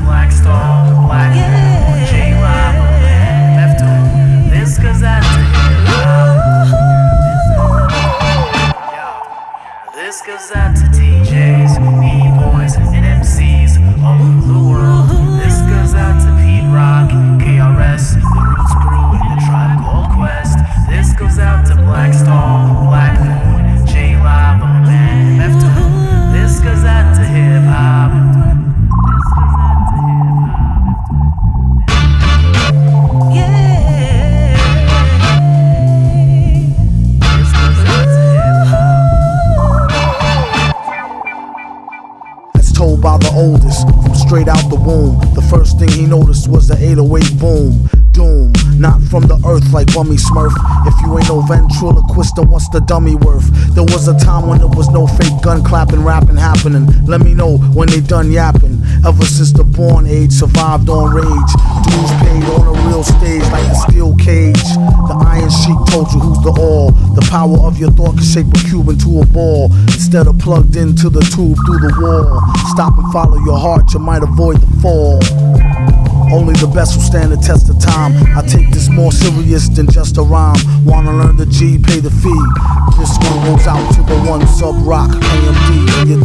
black stall. By the oldest, from straight out the womb. The first thing he noticed was the 808 boom. Doom, not from the earth like Bummy Smurf. If you ain't no ventriloquist, then what's the dummy worth? There was a time when there was no fake gun clapping, rapping happening. Let me know when they done yapping. Ever since the born age, survived on rage. Dues paid on a real stage like a steel cage. The Iron Sheik told you who's the all. The power of your thought can shape a cube into a ball. Instead of plugged into the tube through the wall. Stop and follow your heart, you might avoid the fall. Only the best will stand the test of time. I take this more serious than just a rhyme. Wanna learn the G, pay the fee. This one goes out to the one sub rock, KMD, and you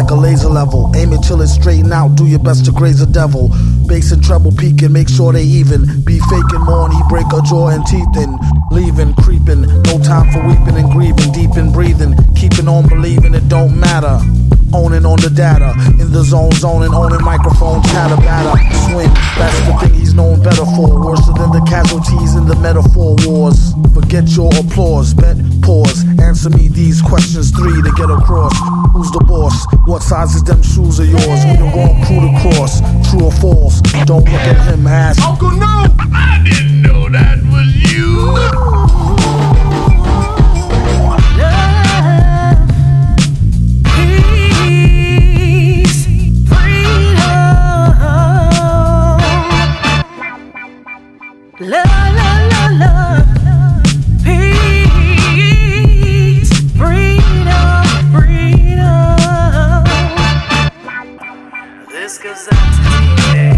like a laser level. Aim it till it's straighten out, do your best to graze a devil. Bass and treble peaking, make sure they even. Be faking more and he break a jaw and teeth in. Leaving, creeping, no time for weeping and grieving. Deep in breathing, keeping on believing it don't matter. Owning on the data, in the zone, zoning, owning microphone, chatter, batter, swing. That's the thing he's known better for. Worse than the casualties in the metaphor wars. Forget your applause, bet, pause. Answer me these questions three to get across. Who's the boss? What size is them shoes of yours? We the wrong crew to cross. True or false? Don't look at him, ask. Uncle, no! I didn't know that was you. músicas antes.